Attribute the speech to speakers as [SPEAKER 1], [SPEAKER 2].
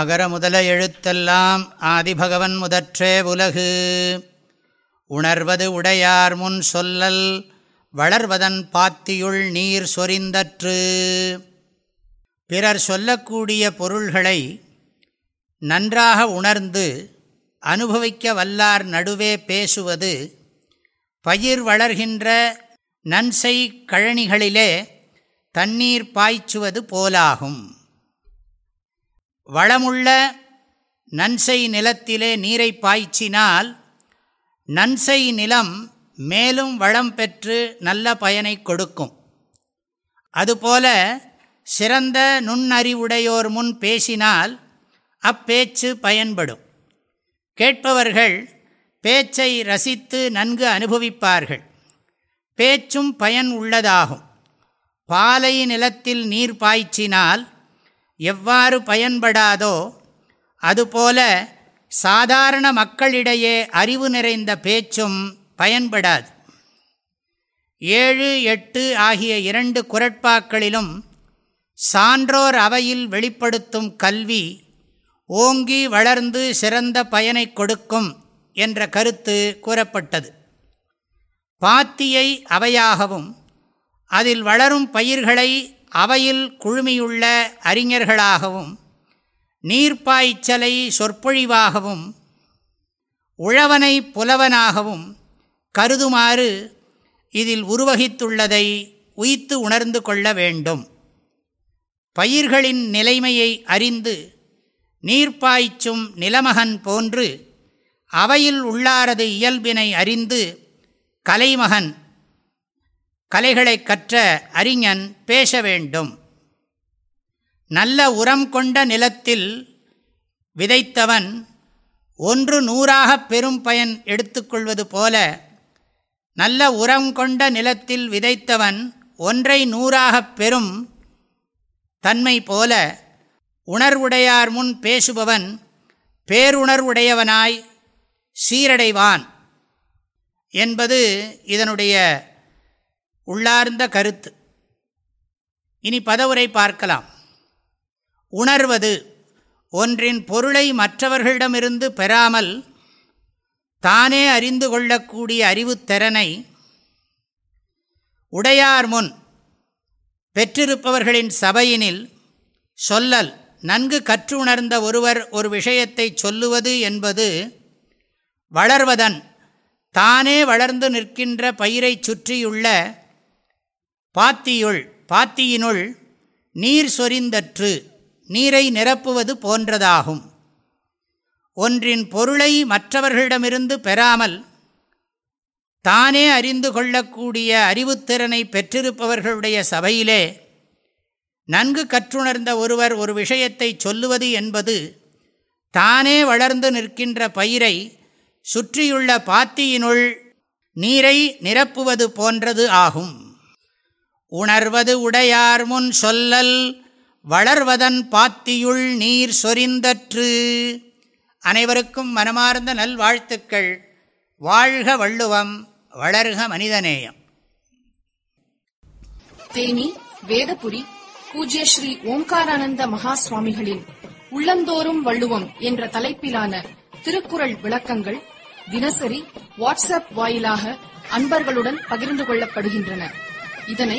[SPEAKER 1] அகர முதல எழுத்தெல்லாம் ஆதிபகவன் முதற்றே உலகு உணர்வது உடையார் முன் சொல்லல் வளர்வதன் பாத்தியுள் நீர் சொரிந்தற்று பிறர் சொல்லக்கூடிய பொருள்களை நன்றாக உணர்ந்து அனுபவிக்க வல்லார் நடுவே பேசுவது பயிர் வளர்கின்ற நன்சை கழனிகளிலே தண்ணீர் பாய்ச்சுவது போலாகும் வளமுள்ள நன்சை நிலத்திலே நீரை பாய்ச்சினால் நன்சை நிலம் மேலும் வளம் பெற்று நல்ல பயனை கொடுக்கும் அதுபோல சிறந்த நுண்ணறிவுடையோர் முன் பேசினால் அப்பேச்சு பயன்படும் கேட்பவர்கள் பேச்சை ரசித்து நன்கு அனுபவிப்பார்கள் பேச்சும் பயன் உள்ளதாகும் பாலை நிலத்தில் நீர் பாய்ச்சினால் எவ்வாறு பயன்படாதோ அதுபோல சாதாரண மக்களிடையே அறிவு நிறைந்த பேச்சும் பயன்படாது ஏழு எட்டு ஆகிய இரண்டு குரட்பாக்களிலும் சான்றோர் அவையில் வெளிப்படுத்தும் கல்வி ஓங்கி வளர்ந்து சிறந்த பயனை கொடுக்கும் என்ற கருத்து கூறப்பட்டது பாத்தியை அவையாகவும் அதில் வளரும் பயிர்களை அவையில் குழுமியுள்ள அறிஞர்களாகவும் நீர்ப்பாய்ச்சலை சொற்பொழிவாகவும் உழவனை புலவனாகவும் கருதுமாறு இதில் உருவகித்துள்ளதை உய்த்து உணர்ந்து கொள்ள வேண்டும் பயிர்களின் நிலைமையை அறிந்து நீர்ப்பாய்ச்சும் நிலமகன் போன்று அவையில் உள்ளாரது இயல்பினை அறிந்து கலைமகன் கலைகளை கற்ற அறிஞன் பேச வேண்டும் நல்ல உரம் கொண்ட நிலத்தில் விதைத்தவன் ஒன்று நூறாக பெரும் பயன் எடுத்துக்கொள்வது போல நல்ல உரம் கொண்ட நிலத்தில் விதைத்தவன் ஒன்றை நூறாக பெறும் தன்மை போல உணர்வுடையார் முன் பேசுபவன் பேருணர்வுடையவனாய் சீரடைவான் என்பது இதனுடைய உள்ளார்ந்த கருத்து இனி பதவுரை பார்க்கலாம் உணர்வது ஒன்றின் பொருளை மற்றவர்களிடமிருந்து பெறாமல் தானே அறிந்து கொள்ளக்கூடிய அறிவுத்திறனை உடையார் முன் பெற்றிருப்பவர்களின் சபையினில் சொல்லல் நன்கு கற்று உணர்ந்த ஒருவர் ஒரு விஷயத்தை சொல்லுவது என்பது வளர்வதன் தானே வளர்ந்து நிற்கின்ற பயிரை சுற்றியுள்ள பாத்தியுள் பாத்தியினுள் நீர் சொரிந்தற்று நீரை நிரப்புவது போன்றதாகும் ஒன்றின் பொருளை மற்றவர்களிடமிருந்து பெறாமல் தானே அறிந்து கொள்ளக்கூடிய அறிவுத்திறனை பெற்றிருப்பவர்களுடைய சபையிலே நன்கு கற்றுணர்ந்த ஒருவர் ஒரு விஷயத்தை சொல்லுவது என்பது தானே வளர்ந்து நிற்கின்ற பயிரை சுற்றியுள்ள பாத்தியினுள் நீரை நிரப்புவது போன்றது ஆகும் உணர்வது உடையார் முன் சொல்லல் வளர்வதன் பாத்தியுள் நீர் சொரிந்தற்று அனைவருக்கும் மனமார்ந்த நல்வாழ்த்துக்கள் வாழ்க வள்ளுவம் வளர்க மனிதநேயம்
[SPEAKER 2] தேனி வேதபுரி பூஜ்ய ஸ்ரீ ஓம்காரானந்த மகா சுவாமிகளின் உள்ளந்தோறும் வள்ளுவம் என்ற தலைப்பிலான திருக்குறள் விளக்கங்கள் தினசரி வாட்ஸ்அப் வாயிலாக அன்பர்களுடன் பகிர்ந்து கொள்ளப்படுகின்றன இதனை